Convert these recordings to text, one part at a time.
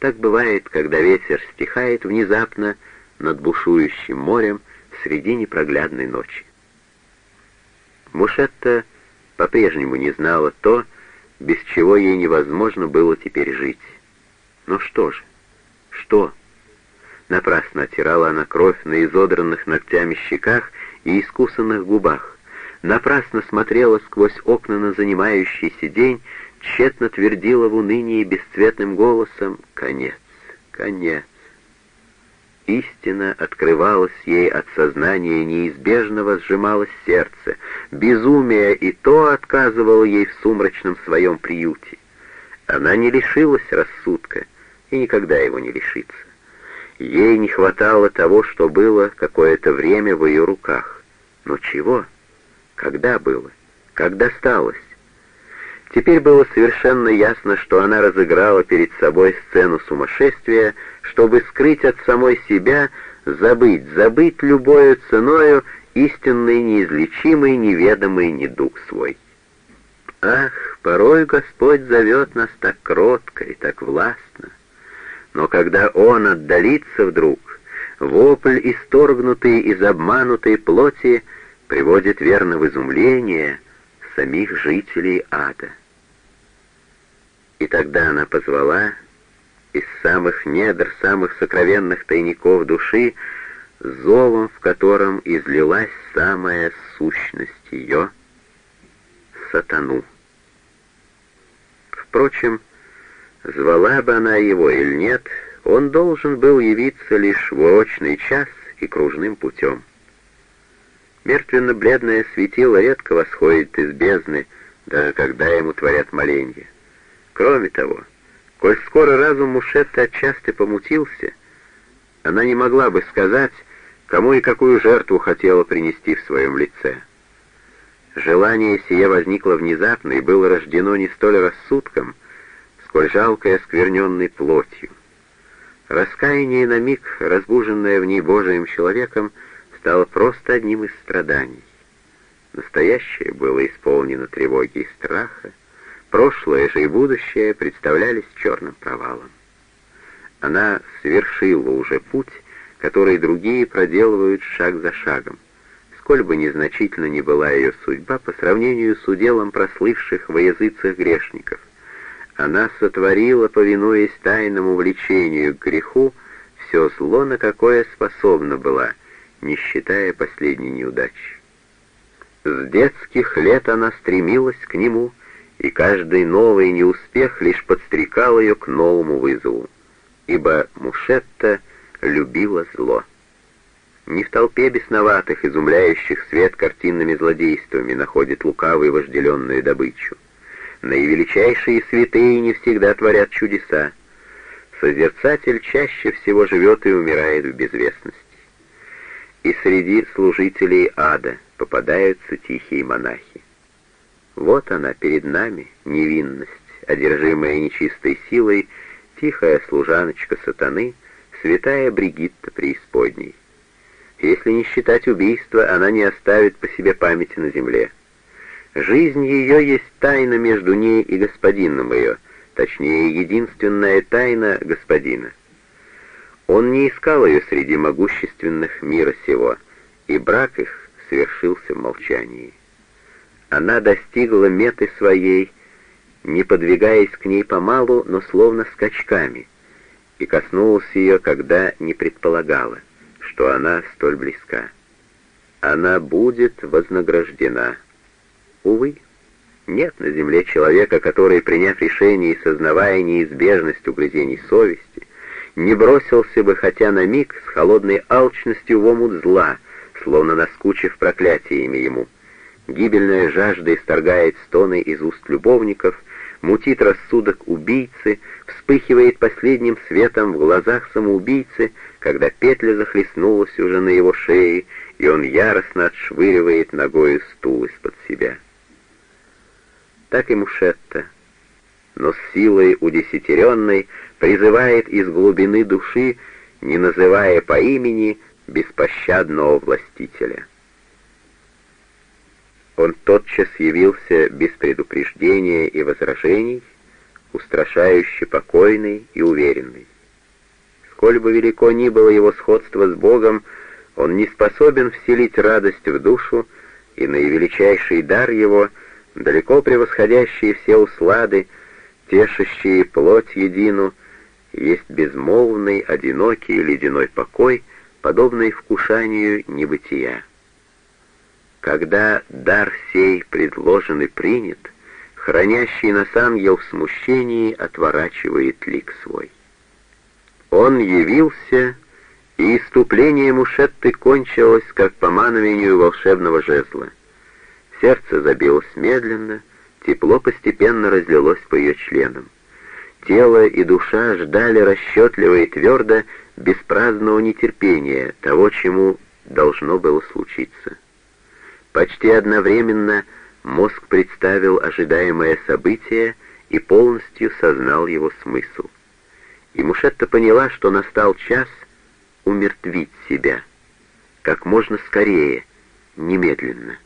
Так бывает, когда ветер стихает внезапно над бушующим морем среди непроглядной ночи. Мушетта по-прежнему не знала то, без чего ей невозможно было теперь жить. Но что же? Что? Напрасно оттирала она кровь на изодранных ногтями щеках и искусанных губах. Напрасно смотрела сквозь окна на занимающийся день, тщетно твердила в унынии бесцветным голосом «Конец, конец». Истина открывалась ей от сознания неизбежного, сжималось сердце. Безумие и то отказывало ей в сумрачном своем приюте. Она не лишилась рассудка и никогда его не лишится. Ей не хватало того, что было какое-то время в ее руках. Но чего? Когда было? Как досталось? Теперь было совершенно ясно, что она разыграла перед собой сцену сумасшествия, чтобы скрыть от самой себя, забыть, забыть любою ценою истинный, неизлечимый, неведомый недуг свой. Ах, порой Господь зовет нас так кротко и так властно. Но когда Он отдалится вдруг, вопль, исторгнутый из обманутой плоти, приводит верно в изумление самих жителей ада. И тогда она позвала из самых недр, самых сокровенных тайников души, зовом, в котором излилась самая сущность ее — сатану. Впрочем, Звала бы она его или нет, он должен был явиться лишь в урочный час и кружным путем. Мертвенно-бледное светило редко восходит из бездны, даже когда ему творят моленье. Кроме того, коль скоро разум Мушетта отчасти помутился, она не могла бы сказать, кому и какую жертву хотела принести в своем лице. Желание сие возникло внезапно и было рождено не столь рассудком, сколь жалкой оскверненной плотью. Раскаяние на миг, разбуженное в ней Божиим человеком, стало просто одним из страданий. Настоящее было исполнено тревоги и страха, прошлое же и будущее представлялись черным провалом. Она совершила уже путь, который другие проделывают шаг за шагом, сколь бы незначительно ни была ее судьба по сравнению с уделом прослывших во языцах грешников. Она сотворила, повинуясь тайному влечению к греху, все зло, на какое способна была, не считая последней неудачи. С детских лет она стремилась к нему, и каждый новый неуспех лишь подстрекал ее к новому вызову, ибо Мушетта любила зло. Не в толпе бесноватых, изумляющих свет картинными злодействами находит лукавый вожделенную добычу. Наивеличайшие святые не всегда творят чудеса. Созерцатель чаще всего живет и умирает в безвестности. И среди служителей ада попадаются тихие монахи. Вот она перед нами, невинность, одержимая нечистой силой, тихая служаночка сатаны, святая Бригитта преисподней. Если не считать убийства, она не оставит по себе памяти на земле. Жизнь ее есть тайна между ней и господином ее, точнее, единственная тайна господина. Он не искал ее среди могущественных мира сего, и брак их совершился в молчании. Она достигла меты своей, не подвигаясь к ней помалу, но словно скачками, и коснулась ее, когда не предполагала, что она столь близка. Она будет вознаграждена. Увы, нет на земле человека, который, приняв решение и сознавая неизбежность угрызений совести, не бросился бы хотя на миг с холодной алчностью в омут зла, словно наскучив проклятиями ему. Гибельная жажда исторгает стоны из уст любовников, мутит рассудок убийцы, вспыхивает последним светом в глазах самоубийцы, когда петля захлестнулась уже на его шее, и он яростно отшвыривает ногою стул из-под себя так и Мушетта, но с силой удесятеренной призывает из глубины души, не называя по имени, беспощадного властителя. Он тотчас явился без предупреждения и возражений, устрашающе покойный и уверенный. сколь бы велико ни было его сходство с Богом, он не способен вселить радость в душу, и наивеличайший дар его, далеко превосходящие все услады, тешащие плоть едину, есть безмолвный, одинокий ледяной покой, подобный вкушанию небытия. Когда дар сей предложен и принят, хранящий нас ангел в смущении отворачивает лик свой. Он явился, и иступление Мушетты кончилось, как по мановению волшебного жезла. Сердце забилось медленно, тепло постепенно разлилось по ее членам. Тело и душа ждали расчетливо и твердо, без праздного нетерпения, того, чему должно было случиться. Почти одновременно мозг представил ожидаемое событие и полностью сознал его смысл. И Мушетта поняла, что настал час умертвить себя, как можно скорее, немедленно.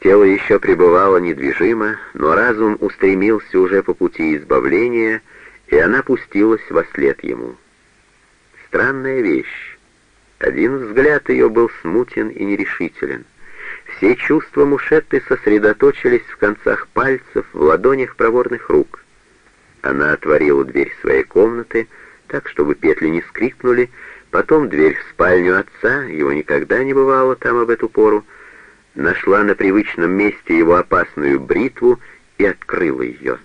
Тело еще пребывало недвижимо, но разум устремился уже по пути избавления, и она пустилась во след ему. Странная вещь. Один взгляд ее был смутен и нерешителен. Все чувства Мушетты сосредоточились в концах пальцев, в ладонях проворных рук. Она отворила дверь своей комнаты, так, чтобы петли не скрипнули, потом дверь в спальню отца, его никогда не бывало там об эту пору, нашла на привычном месте его опасную бритву и открыла ее.